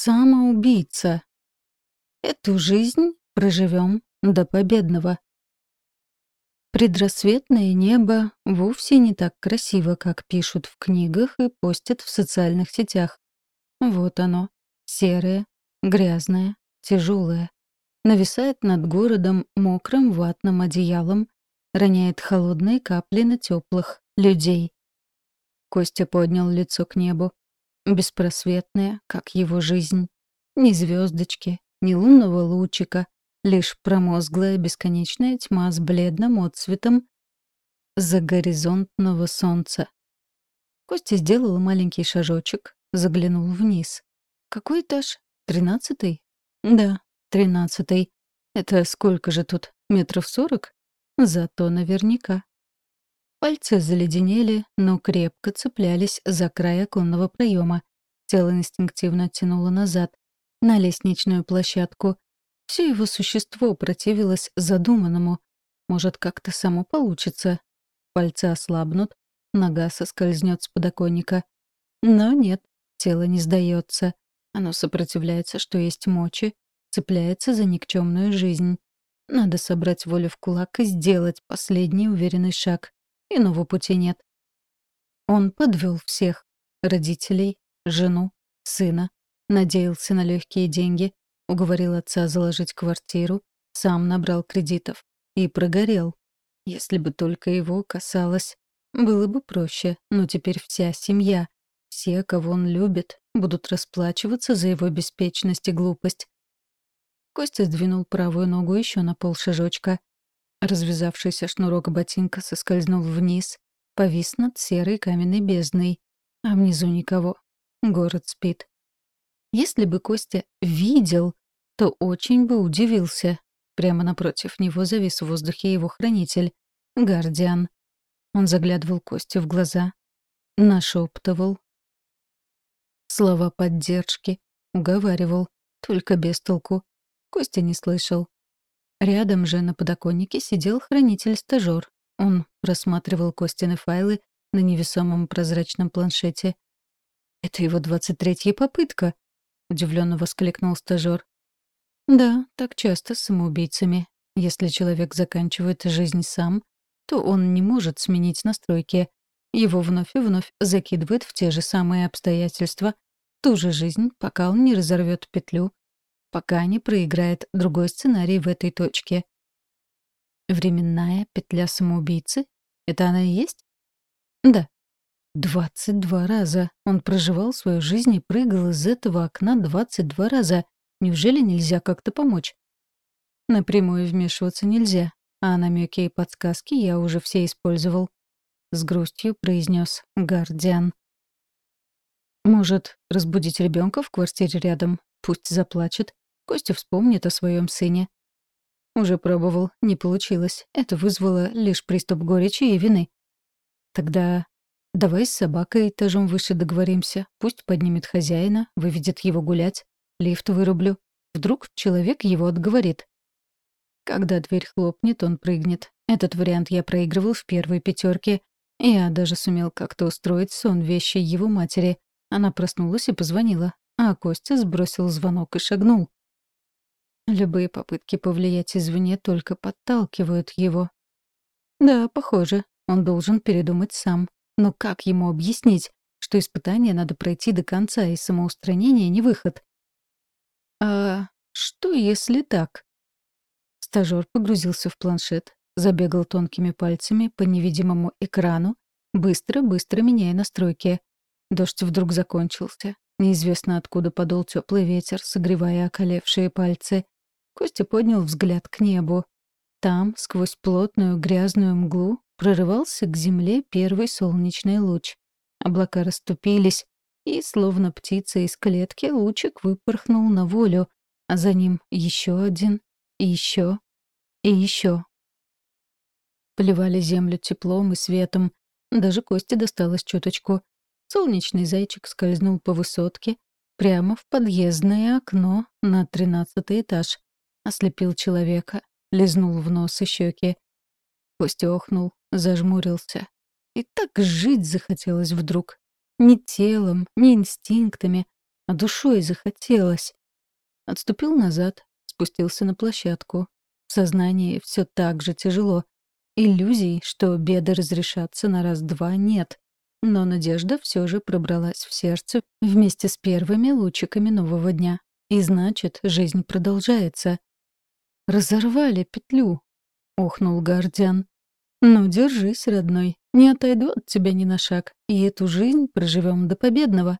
самоубийца. Эту жизнь проживем до победного. Предрассветное небо вовсе не так красиво, как пишут в книгах и постят в социальных сетях. Вот оно, серое, грязное, тяжелое. Нависает над городом мокрым ватным одеялом, роняет холодные капли на теплых людей. Костя поднял лицо к небу. Беспросветное, как его жизнь. Ни звездочки, ни лунного лучика, лишь промозглая бесконечная тьма с бледным отцветом загоризонтного солнца. Костя сделал маленький шажочек, заглянул вниз. Какой этаж? Тринадцатый? Да, тринадцатый. Это сколько же тут? Метров сорок? Зато наверняка. Пальцы заледенели, но крепко цеплялись за край оконного проема. Тело инстинктивно оттянуло назад, на лестничную площадку. Все его существо противилось задуманному. Может, как-то само получится. Пальцы ослабнут, нога соскользнет с подоконника. Но нет, тело не сдается. Оно сопротивляется, что есть мочи, цепляется за никчемную жизнь. Надо собрать волю в кулак и сделать последний уверенный шаг. Иного пути нет. Он подвел всех — родителей, жену, сына, надеялся на легкие деньги, уговорил отца заложить квартиру, сам набрал кредитов и прогорел. Если бы только его касалось, было бы проще, но теперь вся семья, все, кого он любит, будут расплачиваться за его беспечность и глупость. Костя сдвинул правую ногу еще на полшажочка. Развязавшийся шнурок ботинка соскользнул вниз, повис над серой каменной бездной. А внизу никого. Город спит. Если бы Костя видел, то очень бы удивился. Прямо напротив него завис в воздухе его хранитель — Гардиан. Он заглядывал Костю в глаза, нашептывал. Слова поддержки, уговаривал, только без толку. Костя не слышал. Рядом же на подоконнике сидел хранитель-стажёр. Он просматривал Костины файлы на невесомом прозрачном планшете. «Это его двадцать третья попытка», — удивленно воскликнул стажёр. «Да, так часто с самоубийцами. Если человек заканчивает жизнь сам, то он не может сменить настройки. Его вновь и вновь закидывает в те же самые обстоятельства, ту же жизнь, пока он не разорвет петлю, пока не проиграет другой сценарий в этой точке. Временная петля самоубийцы? Это она и есть? Да. Двадцать два раза. Он проживал свою жизнь и прыгал из этого окна двадцать два раза. Неужели нельзя как-то помочь? Напрямую вмешиваться нельзя, а намеки и подсказки я уже все использовал. С грустью произнес Гардиан. Может, разбудить ребенка в квартире рядом? Пусть заплачет. Костя вспомнит о своем сыне. Уже пробовал, не получилось. Это вызвало лишь приступ горечи и вины. Тогда давай с собакой этажом выше договоримся. Пусть поднимет хозяина, выведет его гулять. Лифт вырублю. Вдруг человек его отговорит. Когда дверь хлопнет, он прыгнет. Этот вариант я проигрывал в первой пятерке. Я даже сумел как-то устроить сон вещи его матери. Она проснулась и позвонила, а Костя сбросил звонок и шагнул. Любые попытки повлиять извне только подталкивают его. Да, похоже, он должен передумать сам. Но как ему объяснить, что испытание надо пройти до конца, и самоустранение не выход? А что, если так? Стажёр погрузился в планшет, забегал тонкими пальцами по невидимому экрану, быстро-быстро меняя настройки. Дождь вдруг закончился. Неизвестно откуда подул теплый ветер, согревая околевшие пальцы. Костя поднял взгляд к небу. Там, сквозь плотную грязную мглу, прорывался к земле первый солнечный луч. Облака расступились, и, словно птица из клетки, лучик выпорхнул на волю, а за ним еще один, и еще, и еще. Поливали землю теплом и светом. Даже Косте досталось чуточку. Солнечный зайчик скользнул по высотке, прямо в подъездное окно на тринадцатый этаж ослепил человека, лизнул в нос и щеки. Костя охнул, зажмурился. И так жить захотелось вдруг. Ни телом, ни инстинктами, а душой захотелось. Отступил назад, спустился на площадку. В сознании все так же тяжело. Иллюзий, что беды разрешатся на раз-два, нет. Но надежда все же пробралась в сердце вместе с первыми лучиками нового дня. И значит, жизнь продолжается. «Разорвали петлю», — охнул Гардиан. «Ну, держись, родной. Не отойду от тебя ни на шаг. И эту жизнь проживем до победного».